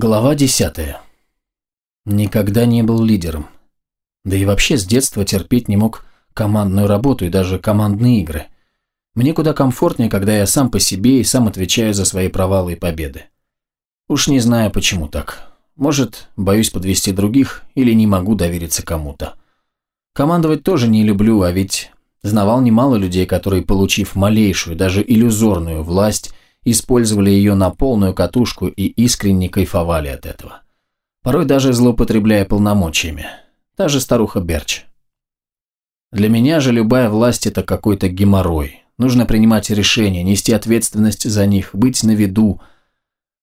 Глава десятая. Никогда не был лидером. Да и вообще с детства терпеть не мог командную работу и даже командные игры. Мне куда комфортнее, когда я сам по себе и сам отвечаю за свои провалы и победы. Уж не знаю, почему так. Может, боюсь подвести других или не могу довериться кому-то. Командовать тоже не люблю, а ведь знавал немало людей, которые, получив малейшую, даже иллюзорную власть, использовали ее на полную катушку и искренне кайфовали от этого. Порой даже злоупотребляя полномочиями. Та же старуха Берч. Для меня же любая власть – это какой-то геморрой. Нужно принимать решения, нести ответственность за них, быть на виду.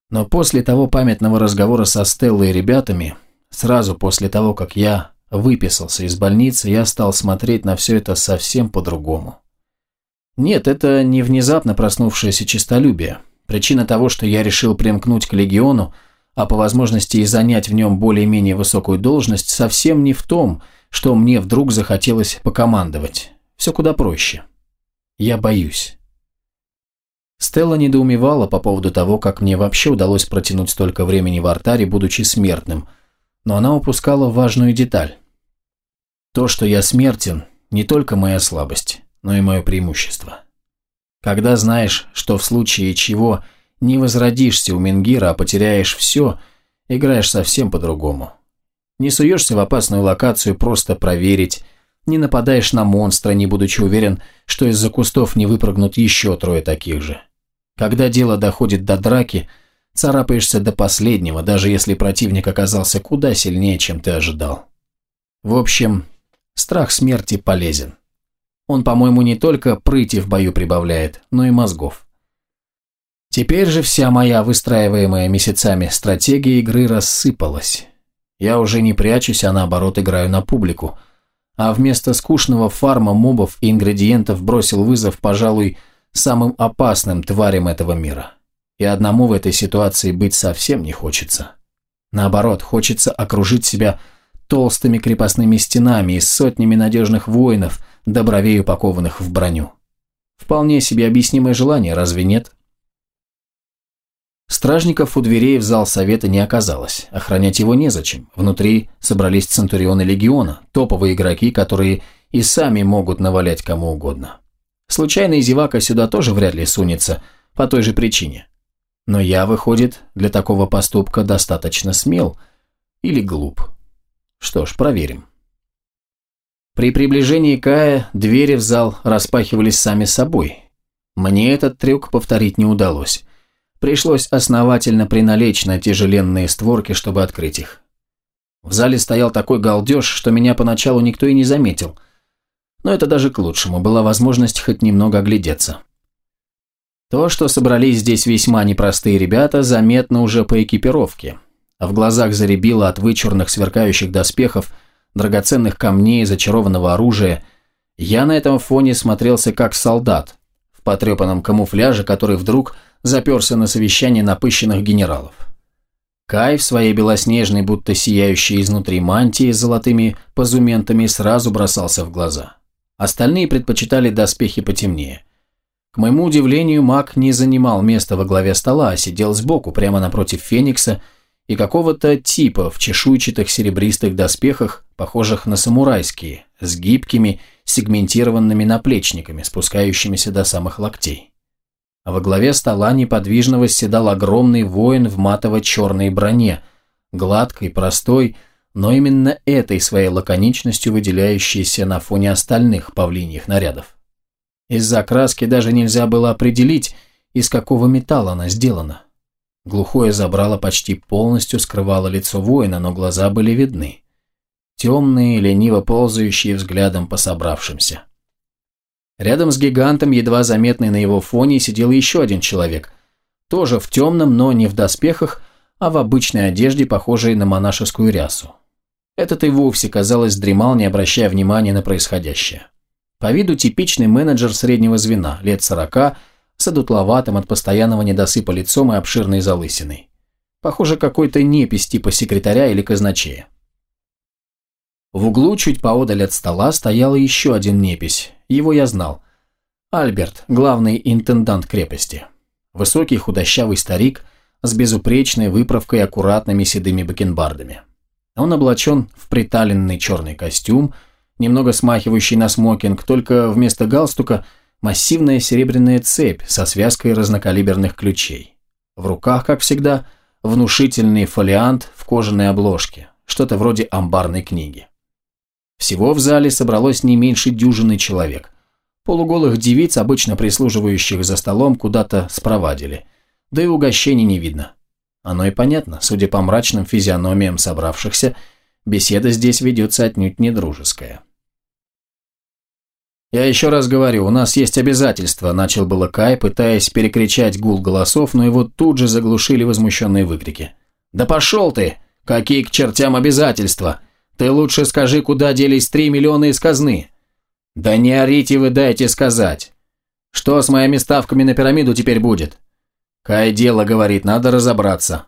Но после того памятного разговора со Стеллой и ребятами, сразу после того, как я выписался из больницы, я стал смотреть на все это совсем по-другому. Нет, это не внезапно проснувшееся честолюбие. Причина того, что я решил примкнуть к легиону, а по возможности и занять в нем более-менее высокую должность, совсем не в том, что мне вдруг захотелось покомандовать. Все куда проще. Я боюсь. Стелла недоумевала по поводу того, как мне вообще удалось протянуть столько времени в артаре, будучи смертным, но она упускала важную деталь. То, что я смертен, не только моя слабость но и мое преимущество. Когда знаешь, что в случае чего не возродишься у Менгира, а потеряешь все, играешь совсем по-другому. Не суешься в опасную локацию просто проверить, не нападаешь на монстра, не будучи уверен, что из-за кустов не выпрыгнут еще трое таких же. Когда дело доходит до драки, царапаешься до последнего, даже если противник оказался куда сильнее, чем ты ожидал. В общем, страх смерти полезен. Он, по-моему, не только прыти в бою прибавляет, но и мозгов. Теперь же вся моя выстраиваемая месяцами стратегия игры рассыпалась. Я уже не прячусь, а наоборот играю на публику. А вместо скучного фарма мобов и ингредиентов бросил вызов, пожалуй, самым опасным тварям этого мира. И одному в этой ситуации быть совсем не хочется. Наоборот, хочется окружить себя толстыми крепостными стенами и сотнями надежных воинов – до бровей упакованных в броню. Вполне себе объяснимое желание, разве нет? Стражников у дверей в зал совета не оказалось, охранять его незачем. Внутри собрались центурионы легиона, топовые игроки, которые и сами могут навалять кому угодно. Случайный зевака сюда тоже вряд ли сунется, по той же причине. Но я, выходит, для такого поступка достаточно смел или глуп. Что ж, проверим. При приближении Кая двери в зал распахивались сами собой. Мне этот трюк повторить не удалось. Пришлось основательно приналечь на тяжеленные створки, чтобы открыть их. В зале стоял такой галдеж, что меня поначалу никто и не заметил. Но это даже к лучшему, была возможность хоть немного оглядеться. То, что собрались здесь весьма непростые ребята, заметно уже по экипировке. В глазах заребило от вычурных сверкающих доспехов – драгоценных камней, зачарованного оружия, я на этом фоне смотрелся как солдат в потрепанном камуфляже, который вдруг заперся на совещание напыщенных генералов. Кай в своей белоснежной, будто сияющей изнутри мантии с золотыми позументами сразу бросался в глаза. Остальные предпочитали доспехи потемнее. К моему удивлению, маг не занимал места во главе стола, а сидел сбоку, прямо напротив Феникса, и какого-то типа в чешуйчатых серебристых доспехах, похожих на самурайские, с гибкими, сегментированными наплечниками, спускающимися до самых локтей. А во главе стола неподвижно восседал огромный воин в матово-черной броне, гладкой, простой, но именно этой своей лаконичностью выделяющейся на фоне остальных павлиньих нарядов. Из-за краски даже нельзя было определить, из какого металла она сделана. Глухое забрало почти полностью скрывало лицо воина, но глаза были видны. Темные, лениво ползающие взглядом по собравшимся. Рядом с гигантом, едва заметный на его фоне, сидел еще один человек. Тоже в темном, но не в доспехах, а в обычной одежде, похожей на монашескую рясу. Этот и вовсе, казалось, дремал, не обращая внимания на происходящее. По виду типичный менеджер среднего звена, лет сорока, с одутловатым от постоянного недосыпа лицом и обширной залысиной. Похоже, какой-то непись типа секретаря или казначея. В углу, чуть поодаль от стола, стоял еще один непись. Его я знал. Альберт, главный интендант крепости. Высокий худощавый старик, с безупречной выправкой и аккуратными седыми бакенбардами. Он облачен в приталенный черный костюм, немного смахивающий на смокинг, только вместо галстука массивная серебряная цепь со связкой разнокалиберных ключей. В руках, как всегда, внушительный фолиант в кожаной обложке, что-то вроде амбарной книги. Всего в зале собралось не меньше дюжины человек. Полуголых девиц, обычно прислуживающих за столом, куда-то спровадили. Да и угощений не видно. Оно и понятно, судя по мрачным физиономиям собравшихся, беседа здесь ведется отнюдь не дружеская. «Я еще раз говорю, у нас есть обязательства», – начал было Кай, пытаясь перекричать гул голосов, но его тут же заглушили возмущенные выкрики. «Да пошел ты! Какие к чертям обязательства? Ты лучше скажи, куда делись три миллиона из казны?» «Да не орите вы, дайте сказать. Что с моими ставками на пирамиду теперь будет?» «Кай дело, — говорит, — надо разобраться».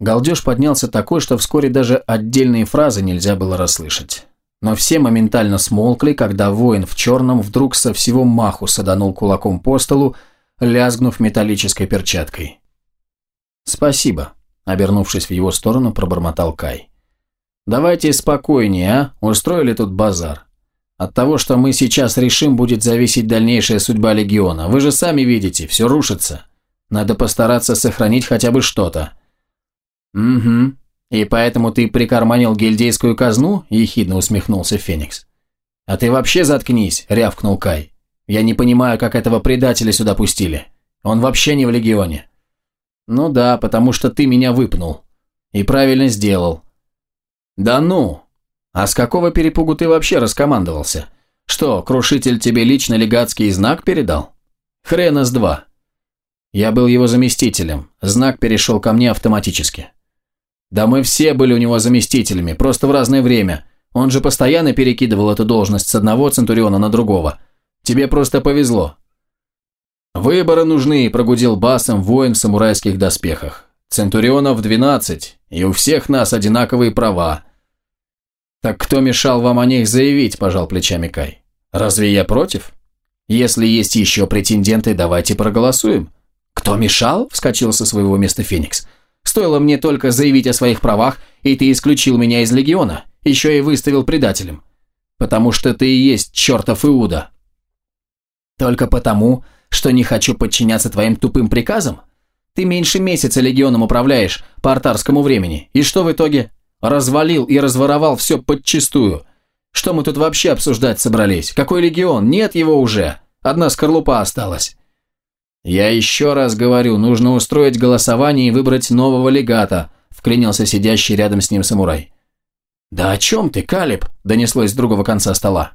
Галдеж поднялся такой, что вскоре даже отдельные фразы нельзя было расслышать. Но все моментально смолкли, когда воин в черном вдруг со всего маху саданул кулаком по столу, лязгнув металлической перчаткой. «Спасибо», — обернувшись в его сторону, пробормотал Кай. «Давайте спокойнее, а? Устроили тут базар. От того, что мы сейчас решим, будет зависеть дальнейшая судьба Легиона. Вы же сами видите, все рушится. Надо постараться сохранить хотя бы что-то». «Угу. И поэтому ты прикарманил гильдейскую казну?» – ехидно усмехнулся Феникс. «А ты вообще заткнись», – рявкнул Кай. «Я не понимаю, как этого предателя сюда пустили. Он вообще не в Легионе». «Ну да, потому что ты меня выпнул. И правильно сделал». «Да ну!» «А с какого перепугу ты вообще раскомандовался? Что, крушитель тебе лично легатский знак передал? Хрена с два». Я был его заместителем, знак перешел ко мне автоматически. Да мы все были у него заместителями, просто в разное время. Он же постоянно перекидывал эту должность с одного Центуриона на другого. Тебе просто повезло. «Выборы нужны», – прогудел басом воин в самурайских доспехах. «Центурионов двенадцать, и у всех нас одинаковые права. «Так кто мешал вам о них заявить?» – пожал плечами Кай. «Разве я против? Если есть еще претенденты, давайте проголосуем». «Кто мешал?» – вскочил со своего места Феникс. «Стоило мне только заявить о своих правах, и ты исключил меня из Легиона, еще и выставил предателем. Потому что ты и есть чертов Иуда». «Только потому, что не хочу подчиняться твоим тупым приказам? Ты меньше месяца Легионом управляешь по артарскому времени, и что в итоге?» Развалил и разворовал все подчистую. Что мы тут вообще обсуждать собрались? Какой легион? Нет его уже. Одна скорлупа осталась. Я еще раз говорю, нужно устроить голосование и выбрать нового легата, вклинился сидящий рядом с ним самурай. Да о чем ты, Калиб? донеслось с другого конца стола.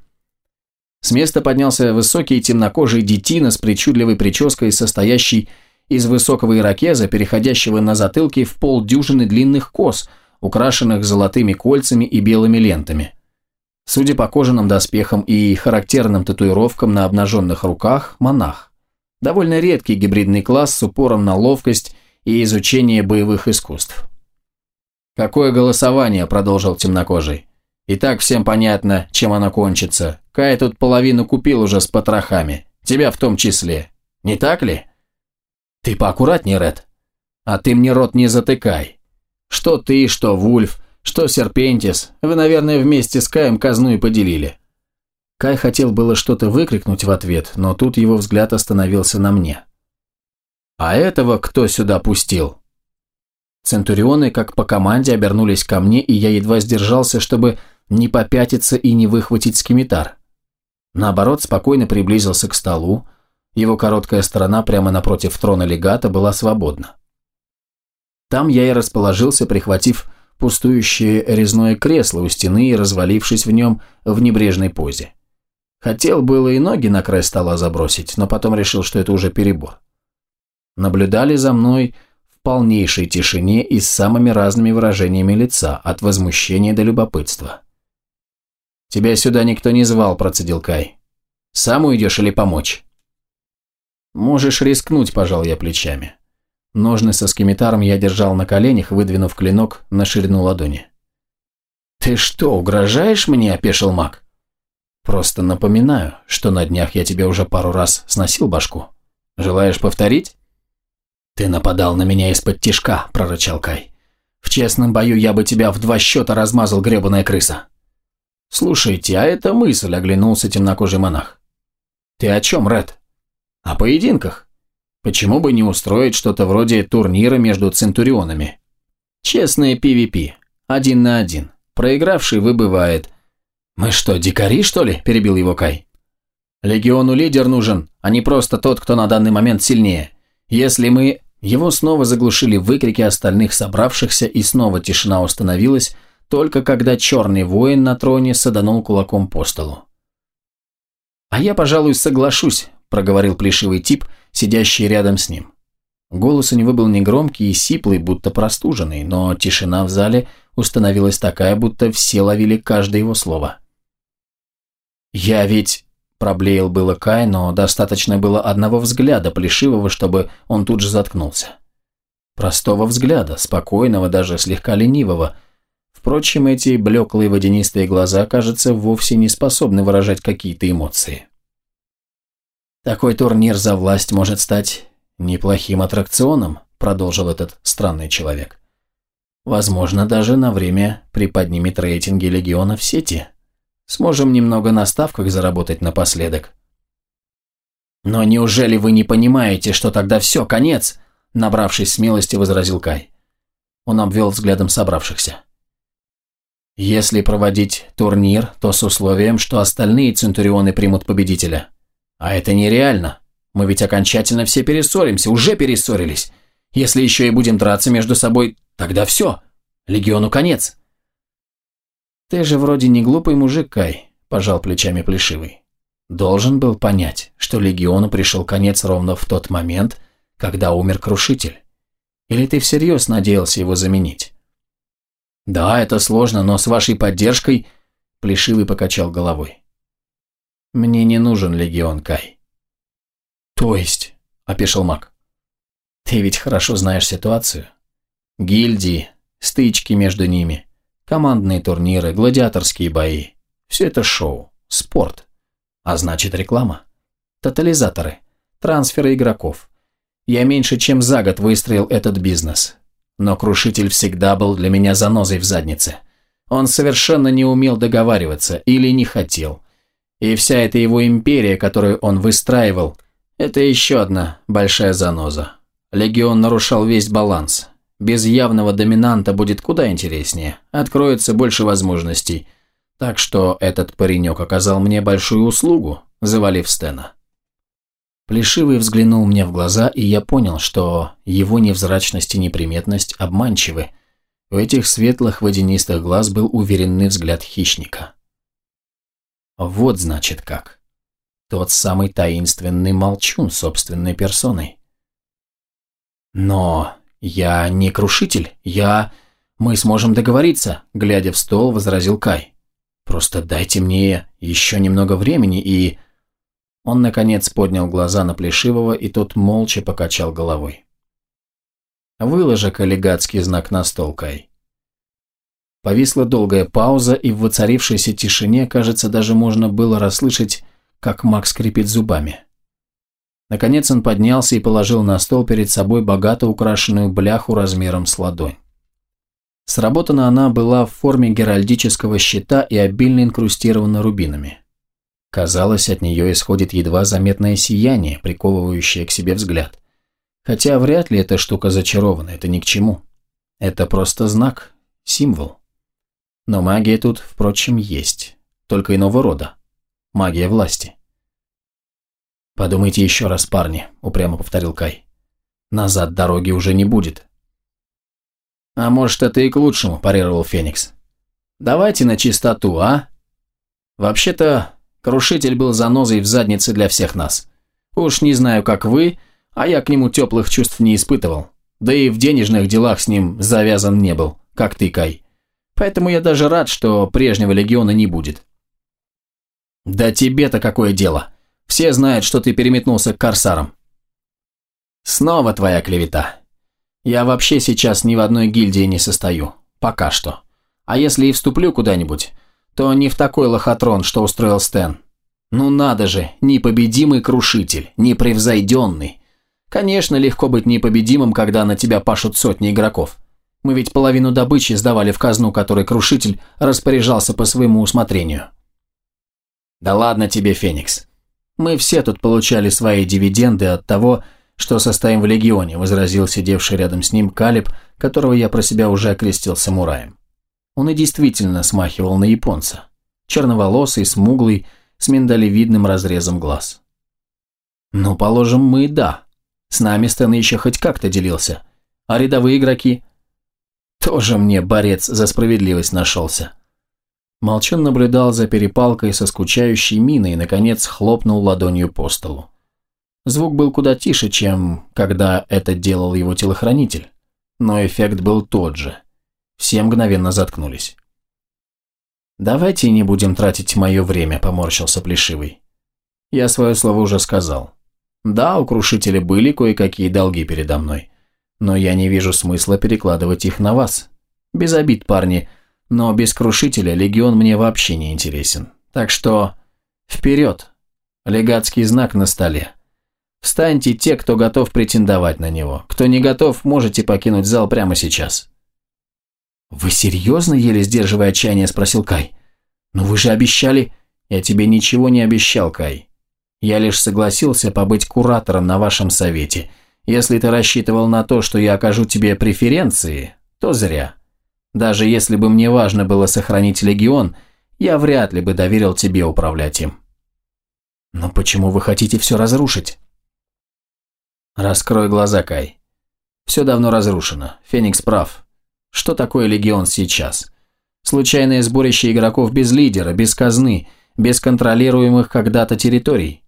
С места поднялся высокий темнокожий детина с причудливой прической, состоящий из высокого ирокеза, переходящего на затылке в полдюжины длинных кос – украшенных золотыми кольцами и белыми лентами. Судя по кожаным доспехам и характерным татуировкам на обнаженных руках, монах. Довольно редкий гибридный класс с упором на ловкость и изучение боевых искусств. «Какое голосование?» – продолжил темнокожий. «И так всем понятно, чем оно кончится. Кай тут половину купил уже с потрохами. Тебя в том числе. Не так ли?» «Ты поаккуратней, Ред. А ты мне рот не затыкай. Что ты, что Вульф, что Серпентис, вы, наверное, вместе с Каем казну и поделили». Кай хотел было что-то выкрикнуть в ответ, но тут его взгляд остановился на мне. «А этого кто сюда пустил?» Центурионы, как по команде, обернулись ко мне, и я едва сдержался, чтобы не попятиться и не выхватить скимитар. Наоборот, спокойно приблизился к столу, его короткая сторона прямо напротив трона легата была свободна. Там я и расположился, прихватив пустующее резное кресло у стены и развалившись в нем в небрежной позе. Хотел было и ноги на край стола забросить, но потом решил, что это уже перебор. Наблюдали за мной в полнейшей тишине и с самыми разными выражениями лица, от возмущения до любопытства. «Тебя сюда никто не звал», – процедил Кай. «Сам уйдешь или помочь?» «Можешь рискнуть», – пожал я плечами. Ножны со скимитаром я держал на коленях, выдвинув клинок на ширину ладони. «Ты что, угрожаешь мне?» – опешил маг. «Просто напоминаю, что на днях я тебе уже пару раз сносил башку. Желаешь повторить?» «Ты нападал на меня из-под тишка», – прорычал Кай. «В честном бою я бы тебя в два счета размазал, гребаная крыса». «Слушайте, а это мысль», – оглянулся темнокожий монах. «Ты о чем, Ред?» «О поединках. Почему бы не устроить что-то вроде турнира между центурионами? Честное PvP, один на один. Проигравший выбывает. Мы что, дикари, что ли?» – перебил его Кай. «Легиону лидер нужен, а не просто тот, кто на данный момент сильнее. Если мы...» Его снова заглушили выкрики остальных собравшихся, и снова тишина установилась, только когда черный воин на троне саданул кулаком по столу. «А я, пожалуй, соглашусь», – проговорил плешивый тип, сидящий рядом с ним. Голос у него был негромкий и сиплый, будто простуженный, но тишина в зале установилась такая, будто все ловили каждое его слово. «Я ведь...» – проблеял было Кай, но достаточно было одного взгляда плешивого, чтобы он тут же заткнулся. Простого взгляда, спокойного, даже слегка ленивого. Впрочем, эти блеклые водянистые глаза, кажется, вовсе не способны выражать какие-то эмоции. «Такой турнир за власть может стать неплохим аттракционом», – продолжил этот странный человек. «Возможно, даже на время приподнимет рейтинги Легиона в сети». Сможем немного на ставках заработать напоследок. Но неужели вы не понимаете, что тогда все, конец? Набравшись смелости, возразил Кай. Он обвел взглядом собравшихся. Если проводить турнир, то с условием, что остальные Центурионы примут победителя. А это нереально. Мы ведь окончательно все перессоримся, уже перессорились. Если еще и будем драться между собой, тогда все. Легиону конец. «Ты же вроде не глупый мужик, Кай», – пожал плечами Плешивый. «Должен был понять, что Легиону пришел конец ровно в тот момент, когда умер Крушитель. Или ты всерьез надеялся его заменить?» «Да, это сложно, но с вашей поддержкой...» Плешивый покачал головой. «Мне не нужен Легион, Кай». «То есть?» – опешил маг. «Ты ведь хорошо знаешь ситуацию. Гильдии, стычки между ними, Командные турниры, гладиаторские бои. Все это шоу, спорт. А значит реклама. Тотализаторы, трансферы игроков. Я меньше чем за год выстроил этот бизнес. Но Крушитель всегда был для меня занозой в заднице. Он совершенно не умел договариваться или не хотел. И вся эта его империя, которую он выстраивал, это еще одна большая заноза. Легион нарушал весь баланс. Без явного доминанта будет куда интереснее, откроется больше возможностей. Так что этот паренек оказал мне большую услугу, завалив Стена. Плешивый взглянул мне в глаза, и я понял, что его невзрачность и неприметность обманчивы. У этих светлых водянистых глаз был уверенный взгляд хищника. Вот значит как. Тот самый таинственный молчун собственной персоной. Но «Я не крушитель, я... Мы сможем договориться», – глядя в стол, возразил Кай. «Просто дайте мне еще немного времени и...» Он, наконец, поднял глаза на Плешивого, и тот молча покачал головой. «Выложи коллегатский знак на стол, Кай». Повисла долгая пауза, и в воцарившейся тишине, кажется, даже можно было расслышать, как Мак скрипит зубами. Наконец он поднялся и положил на стол перед собой богато украшенную бляху размером с ладонь. Сработана она была в форме геральдического щита и обильно инкрустирована рубинами. Казалось, от нее исходит едва заметное сияние, приковывающее к себе взгляд. Хотя вряд ли эта штука зачарована, это ни к чему. Это просто знак, символ. Но магия тут, впрочем, есть, только иного рода. Магия власти. «Подумайте еще раз, парни», – упрямо повторил Кай. «Назад дороги уже не будет». «А может, это и к лучшему», – парировал Феникс. «Давайте на чистоту, а? Вообще-то, Крушитель был занозой в заднице для всех нас. Уж не знаю, как вы, а я к нему теплых чувств не испытывал. Да и в денежных делах с ним завязан не был, как ты, Кай. Поэтому я даже рад, что прежнего легиона не будет». «Да тебе-то какое дело?» Все знают, что ты переметнулся к корсарам. Снова твоя клевета. Я вообще сейчас ни в одной гильдии не состою. Пока что. А если и вступлю куда-нибудь, то не в такой лохотрон, что устроил Стэн. Ну надо же, непобедимый крушитель, непревзойденный. Конечно, легко быть непобедимым, когда на тебя пашут сотни игроков. Мы ведь половину добычи сдавали в казну, которой Крушитель распоряжался по своему усмотрению. Да ладно тебе, Феникс. Мы все тут получали свои дивиденды от того, что состоим в Легионе, возразил сидевший рядом с ним Калиб, которого я про себя уже окрестил самураем. Он и действительно смахивал на японца. Черноволосый, смуглый, с миндалевидным разрезом глаз. Ну, положим, мы да. С нами Стэн еще хоть как-то делился. А рядовые игроки? Тоже мне борец за справедливость нашелся. Молчун наблюдал за перепалкой со скучающей миной и, наконец, хлопнул ладонью по столу. Звук был куда тише, чем когда это делал его телохранитель, но эффект был тот же. Все мгновенно заткнулись. «Давайте не будем тратить мое время», – поморщился Плешивый. «Я свое слово уже сказал. Да, у Крушителя были кое-какие долги передо мной, но я не вижу смысла перекладывать их на вас. Без обид, парни, но без Крушителя Легион мне вообще не интересен. Так что вперед! Легатский знак на столе. Встаньте те, кто готов претендовать на него. Кто не готов, можете покинуть зал прямо сейчас». «Вы серьезно, еле сдерживая отчаяние, спросил Кай? «Но вы же обещали...» «Я тебе ничего не обещал, Кай. Я лишь согласился побыть куратором на вашем совете. Если ты рассчитывал на то, что я окажу тебе преференции, то зря. Даже если бы мне важно было сохранить легион, я вряд ли бы доверил тебе управлять им». «Но почему вы хотите все разрушить?» «Раскрой глаза, Кай. Все давно разрушено. Феникс прав. Что такое легион сейчас? Случайное сборище игроков без лидера, без казны, без контролируемых когда-то территорий.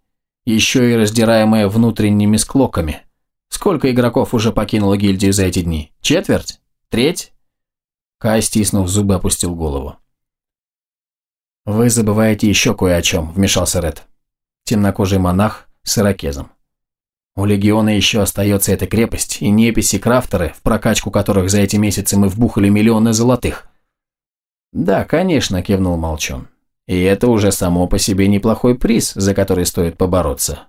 Еще и раздираемое внутренними склоками. Сколько игроков уже покинуло гильдию за эти дни? Четверть? Треть? Кай, стиснув зубы, опустил голову. «Вы забываете еще кое о чем», – вмешался Ред. Темнокожий монах с ирокезом. У Легиона еще остается эта крепость и неписи-крафтеры, в прокачку которых за эти месяцы мы вбухали миллионы золотых. «Да, конечно», – кивнул Молчун. «И это уже само по себе неплохой приз, за который стоит побороться.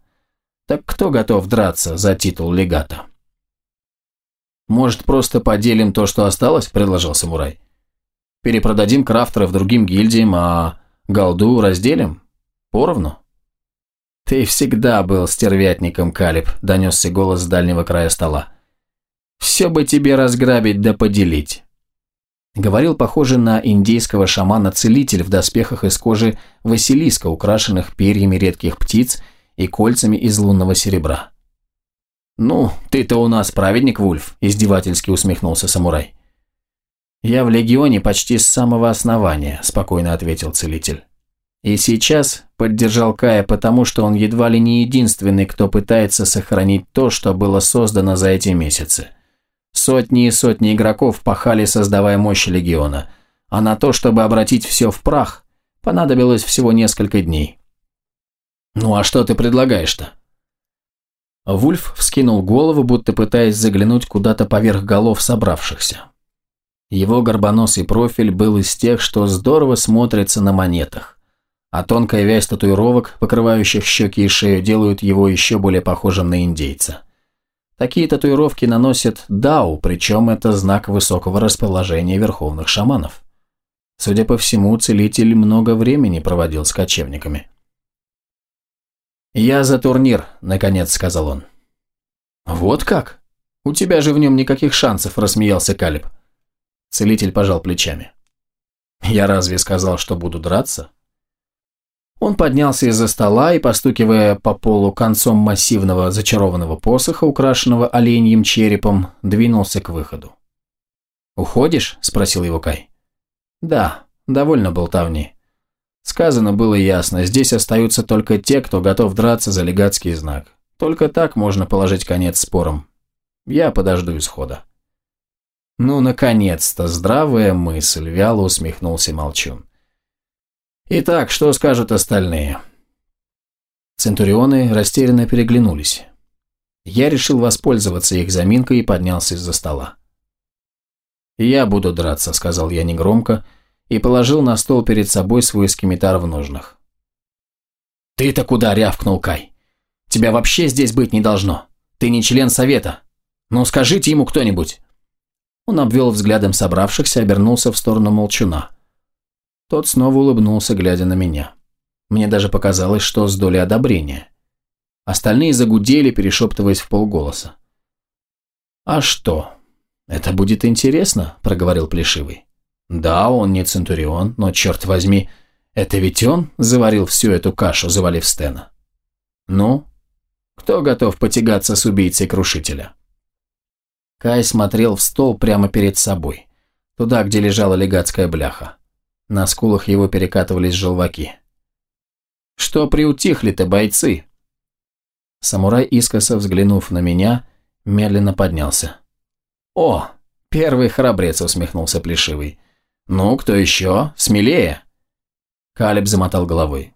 Так кто готов драться за титул легата?» «Может, просто поделим то, что осталось?» – предложил самурай. «Перепродадим крафтеров другим гильдиям, а голду разделим? Поровну?» «Ты всегда был стервятником, Калиб», – донесся голос с дальнего края стола. «Все бы тебе разграбить да поделить». Говорил, похоже на индейского шамана-целитель в доспехах из кожи Василиска, украшенных перьями редких птиц и кольцами из лунного серебра. «Ну, ты-то у нас праведник, Вульф», – издевательски усмехнулся самурай. «Я в легионе почти с самого основания», – спокойно ответил целитель. И сейчас поддержал Кая, потому что он едва ли не единственный, кто пытается сохранить то, что было создано за эти месяцы. Сотни и сотни игроков пахали, создавая мощь Легиона, а на то, чтобы обратить все в прах, понадобилось всего несколько дней. «Ну а что ты предлагаешь-то?» Вульф вскинул голову, будто пытаясь заглянуть куда-то поверх голов собравшихся. Его горбоносый профиль был из тех, что здорово смотрится на монетах а тонкая вязь татуировок, покрывающих щеки и шею, делают его еще более похожим на индейца. Такие татуировки наносят дау, причем это знак высокого расположения верховных шаманов. Судя по всему, целитель много времени проводил с кочевниками. «Я за турнир», – наконец сказал он. «Вот как? У тебя же в нем никаких шансов», – рассмеялся Калиб. Целитель пожал плечами. «Я разве сказал, что буду драться?» Он поднялся из-за стола и, постукивая по полу концом массивного зачарованного посоха, украшенного оленьим черепом, двинулся к выходу. «Уходишь?» – спросил его Кай. «Да, довольно болтовни. Сказано было ясно, здесь остаются только те, кто готов драться за легатский знак. Только так можно положить конец спорам. Я подожду исхода». «Ну, наконец-то, здравая мысль», – вяло усмехнулся Молчун. Итак, что скажут остальные? Центурионы растерянно переглянулись. Я решил воспользоваться их заминкой и поднялся из-за стола. «Я буду драться», — сказал я негромко, и положил на стол перед собой свой скимитар в ножнах. «Ты-то куда?» — рявкнул Кай. «Тебя вообще здесь быть не должно. Ты не член совета. Ну скажите ему кто-нибудь. Он обвел взглядом собравшихся, обернулся в сторону молчуна. Тот снова улыбнулся, глядя на меня. Мне даже показалось, что с долей одобрения. Остальные загудели, перешептываясь в полголоса. «А что? Это будет интересно», – проговорил Плешивый. «Да, он не Центурион, но, черт возьми, это ведь он заварил всю эту кашу, завалив Стена. Ну, кто готов потягаться с убийцей Крушителя?» Кай смотрел в стол прямо перед собой, туда, где лежала легатская бляха. На скулах его перекатывались желваки. «Что приутихли-то, бойцы?» Самурай, искоса взглянув на меня, медленно поднялся. «О, первый храбрец!» – усмехнулся Плешивый. «Ну, кто еще? Смелее!» Калиб замотал головой.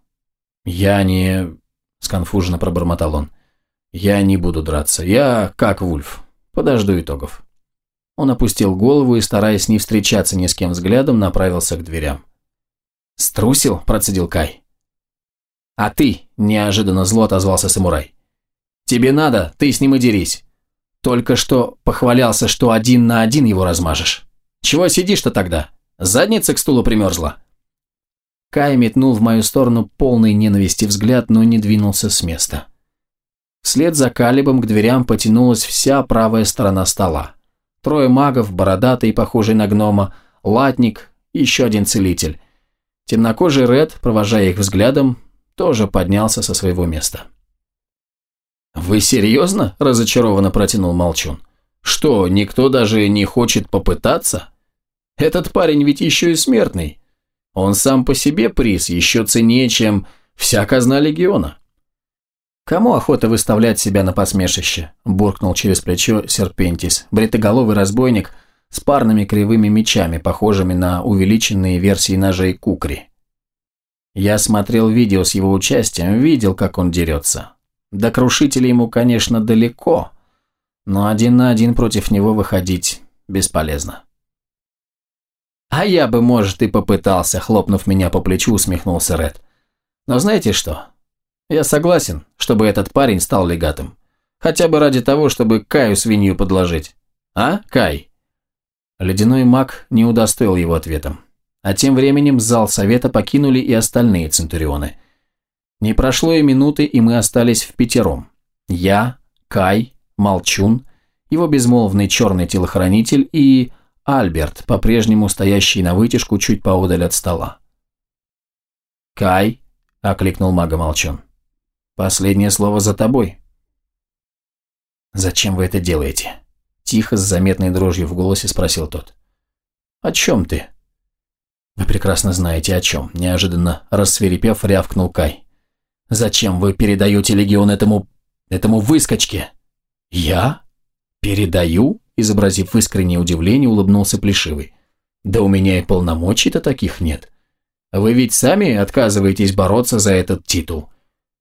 «Я не...» – сконфуженно пробормотал он. «Я не буду драться. Я как Вульф. Подожду итогов». Он опустил голову и, стараясь не встречаться ни с кем взглядом, направился к дверям. «Струсил?» – процедил Кай. «А ты?» – неожиданно зло отозвался самурай. «Тебе надо, ты с ним и дерись. Только что похвалялся, что один на один его размажешь. Чего сидишь-то тогда? Задница к стулу примерзла?» Кай метнул в мою сторону полный ненависти взгляд, но не двинулся с места. Вслед за Калибом к дверям потянулась вся правая сторона стола. Трое магов, бородатый, похожий на гнома, латник еще один целитель. Темнокожий Ред, провожая их взглядом, тоже поднялся со своего места. «Вы серьезно?» – разочарованно протянул Молчун. «Что, никто даже не хочет попытаться? Этот парень ведь еще и смертный. Он сам по себе приз еще ценнее, чем вся казна легиона». «Кому охота выставлять себя на посмешище?» – буркнул через плечо Серпентис, бритоголовый разбойник с парными кривыми мечами, похожими на увеличенные версии ножей кукри. Я смотрел видео с его участием, видел, как он дерется. До крушителя ему, конечно, далеко, но один на один против него выходить бесполезно. «А я бы, может, и попытался», – хлопнув меня по плечу, усмехнулся Ред. «Но знаете что? Я согласен, чтобы этот парень стал легатом. Хотя бы ради того, чтобы Каю свинью подложить. А, Кай?» Ледяной маг не удостоил его ответом. А тем временем зал совета покинули и остальные центурионы. Не прошло и минуты, и мы остались в пятером. Я, Кай, Молчун, его безмолвный черный телохранитель и Альберт, по-прежнему стоящий на вытяжку чуть поодаль от стола. «Кай», – окликнул мага Молчун. Последнее слово за тобой. Зачем вы это делаете? Тихо, с заметной дрожью в голосе спросил тот. О чем ты? Вы прекрасно знаете о чем. Неожиданно рассверепев, рявкнул Кай. Зачем вы передаете легион этому... этому выскочке? Я? Передаю? Изобразив искреннее удивление, улыбнулся Плешивый. Да у меня и полномочий-то таких нет. Вы ведь сами отказываетесь бороться за этот титул.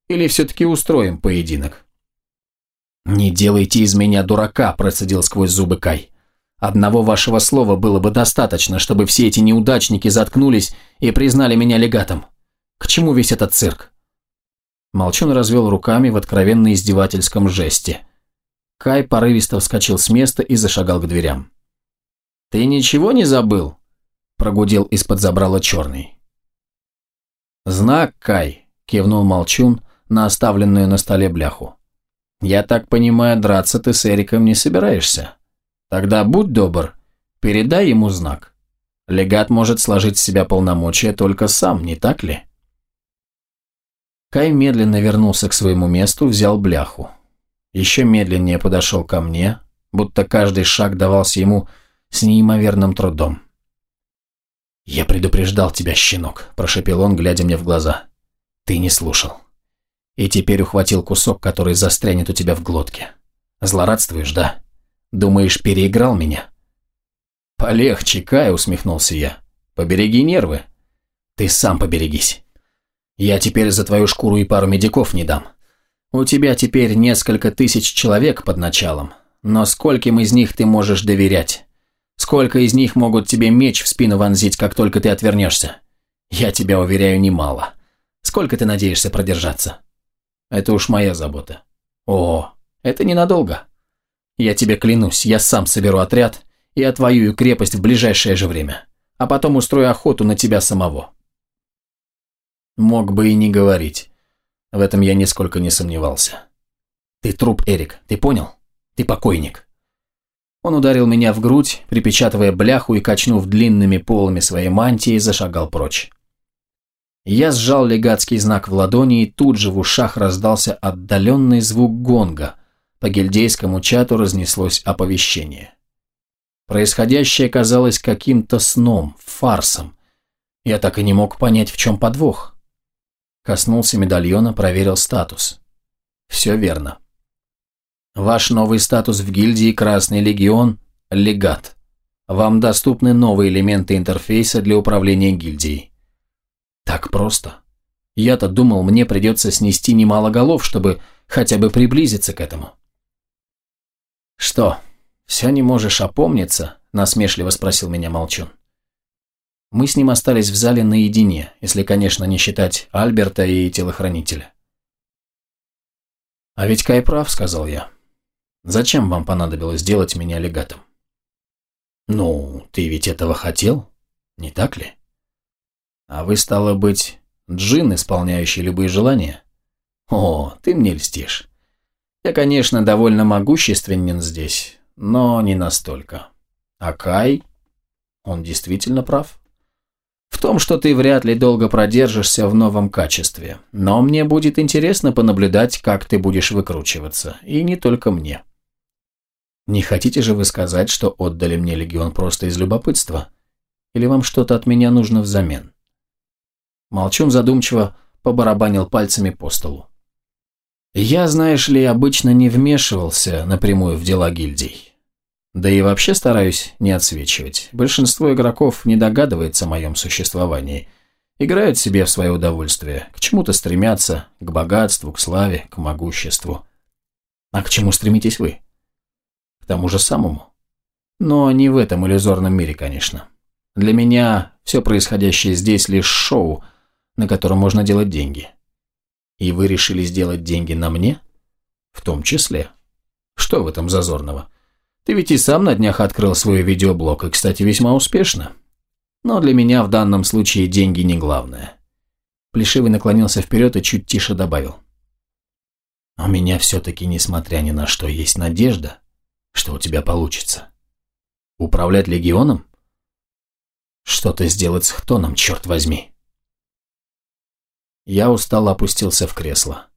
Или все-таки устроим поединок?» «Не делайте из меня дурака», – процедил сквозь зубы Кай. «Одного вашего слова было бы достаточно, чтобы все эти неудачники заткнулись и признали меня легатом. К чему весь этот цирк?» Молчун развел руками в откровенно издевательском жесте. Кай порывисто вскочил с места и зашагал к дверям. «Ты ничего не забыл?» – прогудел из-под забрала черный. «Знак, Кай», – кивнул Молчун, на оставленную на столе бляху. «Я так понимаю, драться ты с Эриком не собираешься? Тогда будь добр, передай ему знак. Легат может сложить с себя полномочия только сам, не так ли?» Кай медленно вернулся к своему месту, взял бляху. Еще медленнее подошел ко мне, будто каждый шаг давался ему с неимоверным трудом. «Я предупреждал тебя, щенок», – прошепел он, глядя мне в глаза. «Ты не слушал. И теперь ухватил кусок, который застрянет у тебя в глотке. Злорадствуешь, да? Думаешь, переиграл меня? Полегче, Кай, усмехнулся я. Побереги нервы. Ты сам поберегись. Я теперь за твою шкуру и пару медиков не дам. У тебя теперь несколько тысяч человек под началом, но скольким из них ты можешь доверять? Сколько из них могут тебе меч в спину вонзить, как только ты отвернешься? Я тебя уверяю, немало. Сколько ты надеешься продержаться? Это уж моя забота. О, Это ненадолго. Я тебе клянусь, я сам соберу отряд и отвоюю крепость в ближайшее же время, а потом устрою охоту на тебя самого. Мог бы и не говорить. В этом я нисколько не сомневался. Ты труп, Эрик, ты понял? Ты покойник. Он ударил меня в грудь, припечатывая бляху и, качнув длинными полами своей мантии, зашагал прочь. Я сжал легатский знак в ладони, и тут же в ушах раздался отдаленный звук гонга. По гильдейскому чату разнеслось оповещение. Происходящее казалось каким-то сном, фарсом. Я так и не мог понять, в чем подвох. Коснулся медальона, проверил статус. Все верно. Ваш новый статус в гильдии Красный Легион – легат. Вам доступны новые элементы интерфейса для управления гильдией. Так просто. Я-то думал, мне придется снести немало голов, чтобы хотя бы приблизиться к этому. «Что, все не можешь опомниться?» – насмешливо спросил меня Молчун. Мы с ним остались в зале наедине, если, конечно, не считать Альберта и телохранителя. «А ведь Кай прав», – сказал я. «Зачем вам понадобилось сделать меня легатом?» «Ну, ты ведь этого хотел, не так ли?» А вы, стало быть, джин, исполняющий любые желания? О, ты мне льстишь. Я, конечно, довольно могущественен здесь, но не настолько. А Кай? Он действительно прав. В том, что ты вряд ли долго продержишься в новом качестве. Но мне будет интересно понаблюдать, как ты будешь выкручиваться. И не только мне. Не хотите же вы сказать, что отдали мне легион просто из любопытства? Или вам что-то от меня нужно взамен? Молчун задумчиво побарабанил пальцами по столу. Я, знаешь ли, обычно не вмешивался напрямую в дела гильдий. Да и вообще стараюсь не отсвечивать. Большинство игроков не догадывается о моем существовании. Играют себе в свое удовольствие, к чему-то стремятся, к богатству, к славе, к могуществу. А к чему стремитесь вы? К тому же самому. Но не в этом иллюзорном мире, конечно. Для меня все происходящее здесь лишь шоу – на котором можно делать деньги. И вы решили сделать деньги на мне? В том числе. Что в этом зазорного? Ты ведь и сам на днях открыл свой видеоблог, и, кстати, весьма успешно. Но для меня в данном случае деньги не главное. Плешивый наклонился вперед и чуть тише добавил. У меня все-таки, несмотря ни на что, есть надежда, что у тебя получится. Управлять легионом? Что-то сделать с Хтоном, черт возьми. Я устало опустился в кресло.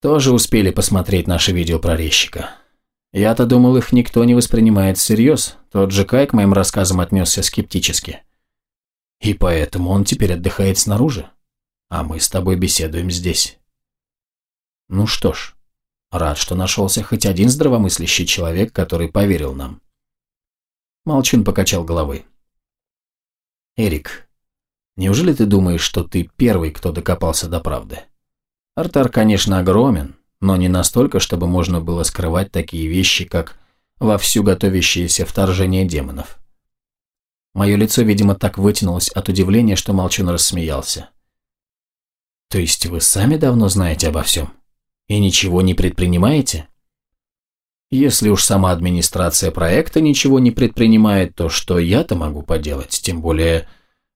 Тоже успели посмотреть наше видео про резчика. Я-то думал, их никто не воспринимает всерьез. Тот же Кай к моим рассказам отнесся скептически. И поэтому он теперь отдыхает снаружи, а мы с тобой беседуем здесь. Ну что ж, рад, что нашелся хоть один здравомыслящий человек, который поверил нам. Молчун покачал головой. Эрик, Неужели ты думаешь, что ты первый, кто докопался до правды? Артар, конечно, огромен, но не настолько, чтобы можно было скрывать такие вещи, как вовсю готовящееся вторжение демонов. Мое лицо, видимо, так вытянулось от удивления, что Молчун рассмеялся. «То есть вы сами давно знаете обо всем? И ничего не предпринимаете?» «Если уж сама администрация проекта ничего не предпринимает, то что я-то могу поделать? Тем более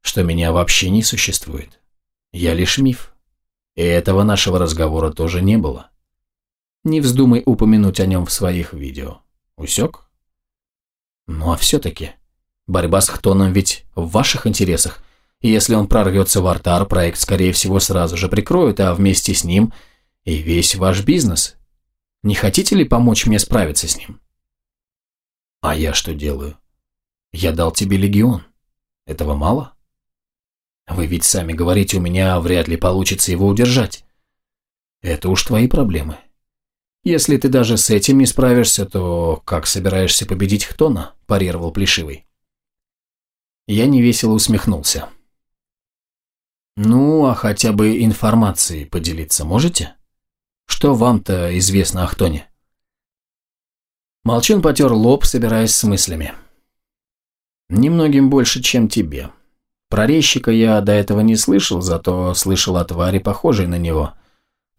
что меня вообще не существует. Я лишь миф. И этого нашего разговора тоже не было. Не вздумай упомянуть о нем в своих видео. Усек? Ну а все-таки, борьба с Хтоном ведь в ваших интересах. И если он прорвется в артар, проект, скорее всего, сразу же прикроют, а вместе с ним и весь ваш бизнес. Не хотите ли помочь мне справиться с ним? А я что делаю? Я дал тебе легион. Этого мало? Вы ведь сами говорите, у меня вряд ли получится его удержать. Это уж твои проблемы. Если ты даже с этим не справишься, то как собираешься победить Хтона? парировал Плешивый. Я невесело усмехнулся. Ну, а хотя бы информацией поделиться можете? Что вам-то известно о Хтоне? Молчун потер лоб, собираясь с мыслями. Немногим больше, чем тебе. Про резчика я до этого не слышал, зато слышал о твари, похожей на него.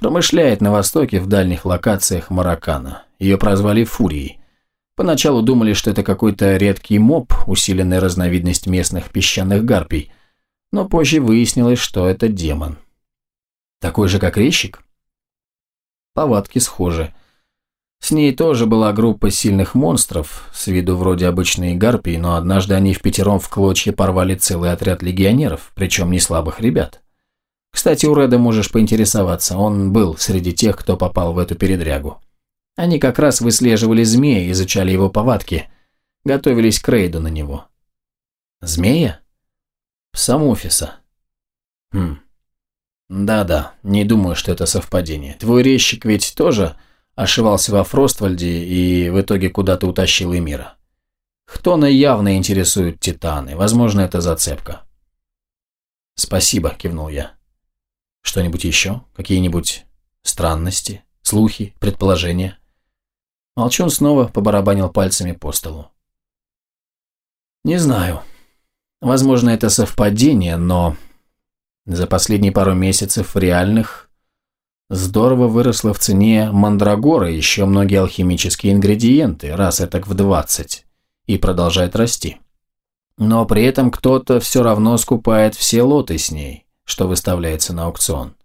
Промышляет на востоке в дальних локациях Маракана. Ее прозвали Фурией. Поначалу думали, что это какой-то редкий моб, усиленная разновидность местных песчаных гарпий, но позже выяснилось, что это демон. Такой же, как резчик? Повадки схожи. С ней тоже была группа сильных монстров, с виду вроде обычные гарпии, но однажды они в пятером в клочья порвали целый отряд легионеров, причем не слабых ребят. Кстати, у Реда можешь поинтересоваться, он был среди тех, кто попал в эту передрягу. Они как раз выслеживали змея, изучали его повадки, готовились к рейду на него. Змея? Сам офиса. Хм. Да-да, не думаю, что это совпадение. Твой резчик ведь тоже ошивался во Фроствальде и в итоге куда-то утащил Эмира. Хтона явно интересуют титаны, возможно, это зацепка. «Спасибо», – кивнул я. «Что-нибудь еще? Какие-нибудь странности, слухи, предположения?» Молчун снова побарабанил пальцами по столу. «Не знаю. Возможно, это совпадение, но за последние пару месяцев реальных Здорово выросла в цене мандрагора и еще многие алхимические ингредиенты, раз это в 20, и продолжает расти. Но при этом кто-то все равно скупает все лоты с ней, что выставляется на аукцион.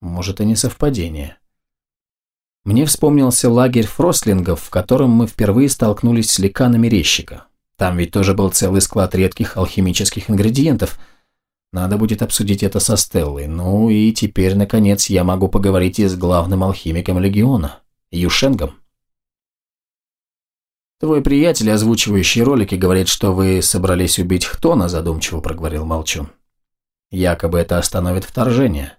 Может, и не совпадение. Мне вспомнился лагерь фрослингов, в котором мы впервые столкнулись с ликанами резчика. Там ведь тоже был целый склад редких алхимических ингредиентов – надо будет обсудить это со Стеллой. Ну и теперь, наконец, я могу поговорить и с главным алхимиком Легиона, Юшенгом. «Твой приятель, озвучивающий ролики, говорит, что вы собрались убить Хтона», задумчиво проговорил Молчун. «Якобы это остановит вторжение».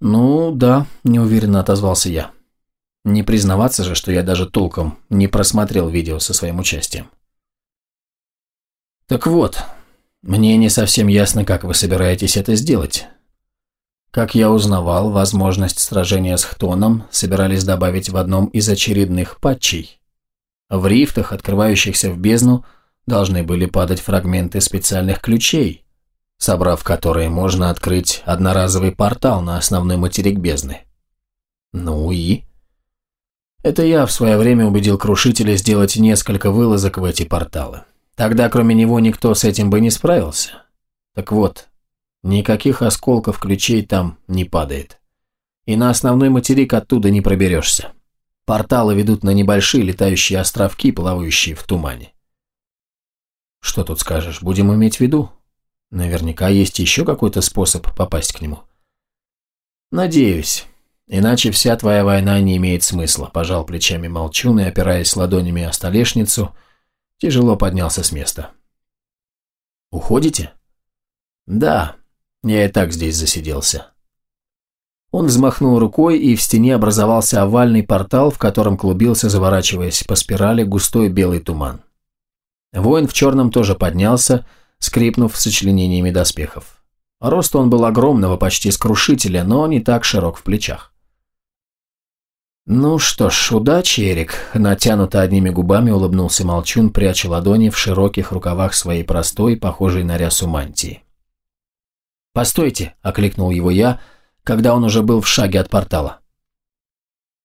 «Ну, да», – неуверенно отозвался я. Не признаваться же, что я даже толком не просмотрел видео со своим участием. «Так вот, мне не совсем ясно, как вы собираетесь это сделать. Как я узнавал, возможность сражения с Хтоном собирались добавить в одном из очередных патчей. В рифтах, открывающихся в бездну, должны были падать фрагменты специальных ключей, собрав которые можно открыть одноразовый портал на основной материк бездны. Ну и? Это я в свое время убедил Крушителя сделать несколько вылазок в эти порталы. Тогда кроме него никто с этим бы не справился. Так вот, никаких осколков ключей там не падает. И на основной материк оттуда не проберешься. Порталы ведут на небольшие летающие островки, плавающие в тумане. Что тут скажешь, будем иметь в виду? Наверняка есть еще какой-то способ попасть к нему. Надеюсь. Иначе вся твоя война не имеет смысла, пожал плечами молчун и, опираясь ладонями о столешницу, Тяжело поднялся с места. «Уходите?» «Да, я и так здесь засиделся». Он взмахнул рукой, и в стене образовался овальный портал, в котором клубился, заворачиваясь по спирали, густой белый туман. Воин в черном тоже поднялся, скрипнув сочленениями доспехов. Рост он был огромного, почти скрушителя, но не так широк в плечах. «Ну что ж, удачи, Эрик», – натянуто одними губами улыбнулся Молчун, пряча ладони в широких рукавах своей простой, похожей на рясу мантии. «Постойте», – окликнул его я, когда он уже был в шаге от портала.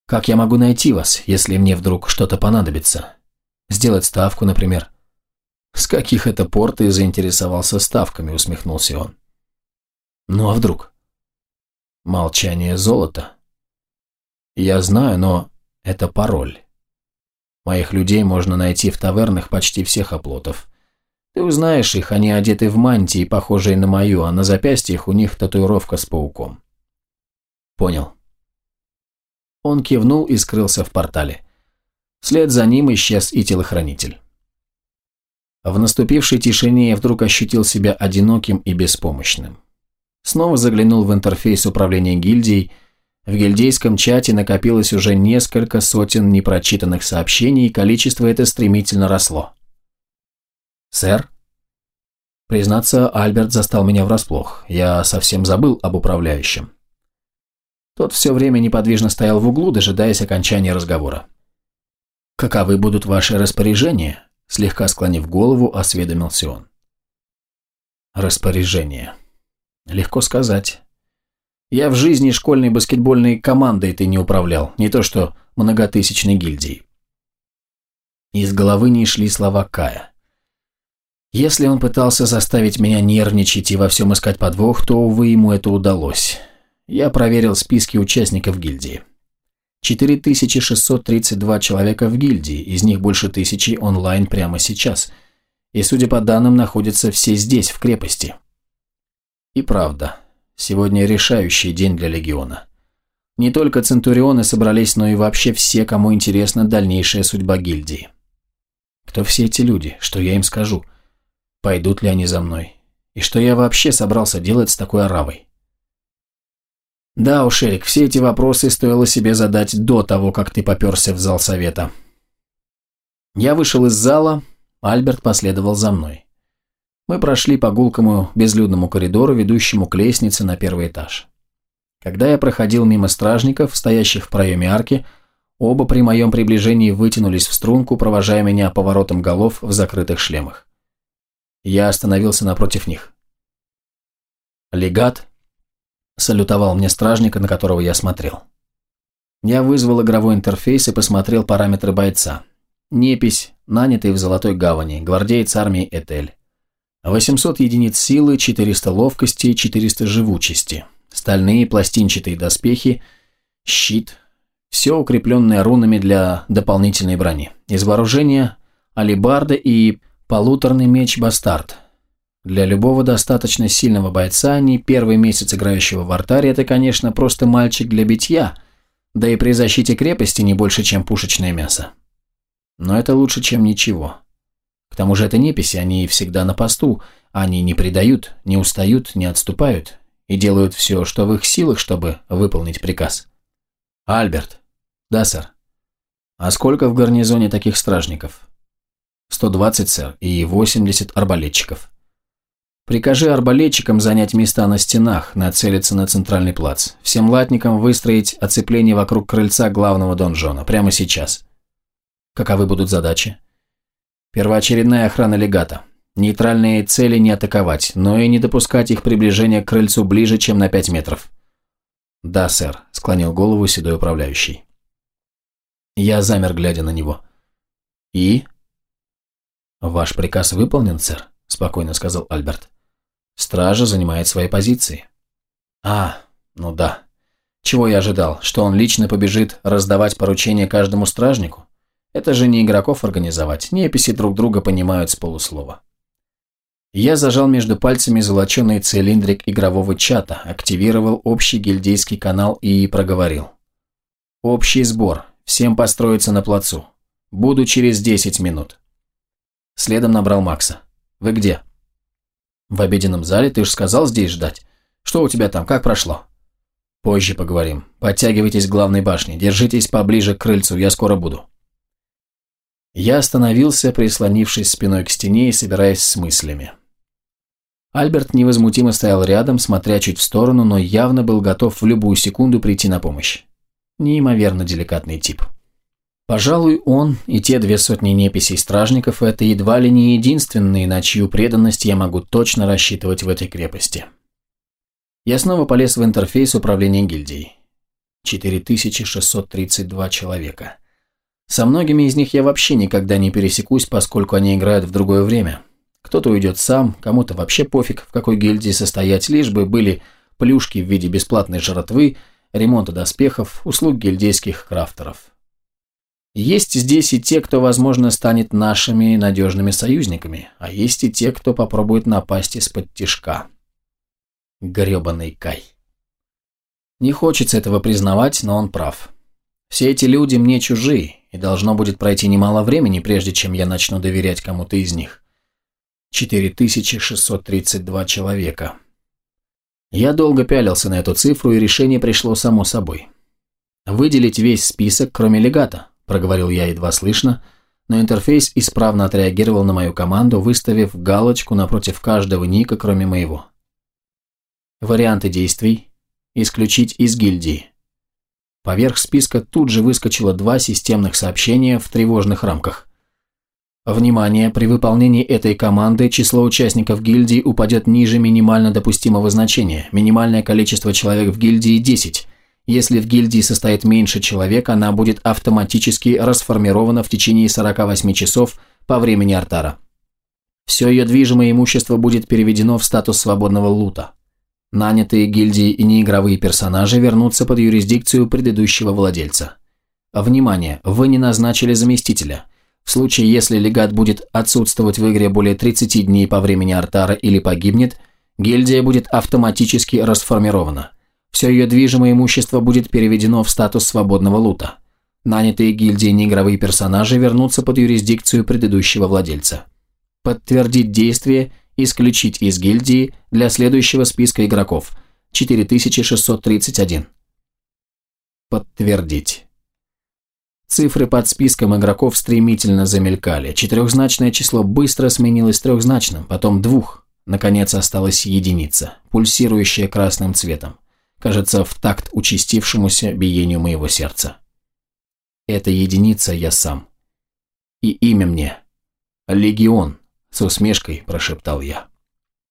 «Как я могу найти вас, если мне вдруг что-то понадобится? Сделать ставку, например?» «С каких это пор ты заинтересовался ставками?» – усмехнулся он. «Ну а вдруг?» «Молчание золота». Я знаю, но это пароль. Моих людей можно найти в тавернах почти всех оплотов. Ты узнаешь их, они одеты в мантии, похожие на мою, а на запястьях у них татуировка с пауком. Понял. Он кивнул и скрылся в портале. Вслед за ним исчез и телохранитель. В наступившей тишине я вдруг ощутил себя одиноким и беспомощным. Снова заглянул в интерфейс управления гильдией, в гильдейском чате накопилось уже несколько сотен непрочитанных сообщений, и количество это стремительно росло. «Сэр?» Признаться, Альберт застал меня врасплох. Я совсем забыл об управляющем. Тот все время неподвижно стоял в углу, дожидаясь окончания разговора. «Каковы будут ваши распоряжения?» Слегка склонив голову, осведомился он. «Распоряжение. Легко сказать. Я в жизни школьной баскетбольной командой ты не управлял, не то что многотысячной гильдией. Из головы не шли слова Кая. Если он пытался заставить меня нервничать и во всем искать подвох, то, увы, ему это удалось. Я проверил списки участников гильдии. 4632 человека в гильдии, из них больше тысячи онлайн прямо сейчас. И, судя по данным, находятся все здесь, в крепости. И правда, сегодня решающий день для Легиона. Не только Центурионы собрались, но и вообще все, кому интересна дальнейшая судьба гильдии. Кто все эти люди? Что я им скажу? Пойдут ли они за мной? И что я вообще собрался делать с такой оравой? Да уж, Эрик, все эти вопросы стоило себе задать до того, как ты поперся в зал совета. Я вышел из зала, Альберт последовал за мной. Мы прошли по гулкому безлюдному коридору, ведущему к лестнице на первый этаж. Когда я проходил мимо стражников, стоящих в проеме арки, оба при моем приближении вытянулись в струнку, провожая меня поворотом голов в закрытых шлемах. Я остановился напротив них. «Легат?» – салютовал мне стражника, на которого я смотрел. Я вызвал игровой интерфейс и посмотрел параметры бойца. Непись, нанятый в Золотой Гавани, гвардеец армии Этель. 800 единиц силы, 400 ловкости, 400 живучести. Стальные пластинчатые доспехи, щит. Все укрепленное рунами для дополнительной брони. Из вооружения – алибарда и Полуторный меч-бастард. Для любого достаточно сильного бойца не первый месяц играющего в артаре это, конечно, просто мальчик для битья, да и при защите крепости не больше, чем пушечное мясо. Но это лучше, чем ничего. К тому же это неписи, они всегда на посту, они не предают, не устают, не отступают и делают все, что в их силах, чтобы выполнить приказ. Альберт. Да, сэр. А сколько в гарнизоне таких стражников? 120, сэр, и 80 арбалетчиков. Прикажи арбалетчикам занять места на стенах, нацелиться на центральный плац. Всем латникам выстроить оцепление вокруг крыльца главного донжона, прямо сейчас. Каковы будут задачи? Первоочередная охрана легата. Нейтральные цели не атаковать, но и не допускать их приближения к крыльцу ближе, чем на 5 метров. «Да, сэр», – склонил голову седой управляющий. Я замер, глядя на него. «И?» «Ваш приказ выполнен, сэр», – спокойно сказал Альберт. «Стража занимает свои позиции». «А, ну да. Чего я ожидал? Что он лично побежит раздавать поручения каждому стражнику? Это же не игроков организовать, неписи друг друга понимают с полуслова». Я зажал между пальцами золоченый цилиндрик игрового чата, активировал общий гильдейский канал и проговорил. «Общий сбор. Всем построиться на плацу. Буду через 10 минут». Следом набрал Макса. «Вы где?» «В обеденном зале, ты же сказал здесь ждать. Что у тебя там, как прошло?» «Позже поговорим. Подтягивайтесь к главной башне. Держитесь поближе к крыльцу, я скоро буду». Я остановился, прислонившись спиной к стене и собираясь с мыслями. Альберт невозмутимо стоял рядом, смотря чуть в сторону, но явно был готов в любую секунду прийти на помощь. Неимоверно деликатный тип. Пожалуй, он и те две сотни неписей стражников – это едва ли не единственные, на чью преданность я могу точно рассчитывать в этой крепости. Я снова полез в интерфейс управления гильдией. 4632 человека. Со многими из них я вообще никогда не пересекусь, поскольку они играют в другое время. Кто-то уйдет сам, кому-то вообще пофиг, в какой гильдии состоять, лишь бы были плюшки в виде бесплатной жратвы, ремонта доспехов, услуг гильдейских крафтеров. Есть здесь и те, кто, возможно, станет нашими надежными союзниками, а есть и те, кто попробует напасть из-под тишка. Гребаный Кай. Не хочется этого признавать, но он прав. Все эти люди мне чужие, и должно будет пройти немало времени, прежде чем я начну доверять кому-то из них. 4632 человека. Я долго пялился на эту цифру, и решение пришло само собой. Выделить весь список, кроме легата проговорил я едва слышно, но интерфейс исправно отреагировал на мою команду, выставив галочку напротив каждого ника, кроме моего. Варианты действий. Исключить из гильдии. Поверх списка тут же выскочило два системных сообщения в тревожных рамках. Внимание, при выполнении этой команды число участников гильдии упадет ниже минимально допустимого значения. Минимальное количество человек в гильдии 10. Если в гильдии состоит меньше человек, она будет автоматически расформирована в течение 48 часов по времени Артара. Все ее движимое имущество будет переведено в статус свободного лута. Нанятые гильдии и неигровые персонажи вернутся под юрисдикцию предыдущего владельца. Внимание, вы не назначили заместителя. В случае, если легат будет отсутствовать в игре более 30 дней по времени Артара или погибнет, гильдия будет автоматически расформирована. Все ее движимое имущество будет переведено в статус свободного лута. Нанятые гильдии неигровые персонажи вернутся под юрисдикцию предыдущего владельца. Подтвердить действие, исключить из гильдии для следующего списка игроков 4631. Подтвердить. Цифры под списком игроков стремительно замелькали. Четырехзначное число быстро сменилось трехзначным, потом двух. Наконец осталась единица, пульсирующая красным цветом. Кажется, в такт участившемуся биению моего сердца. Это единица я сам. И имя мне. Легион, с усмешкой прошептал я.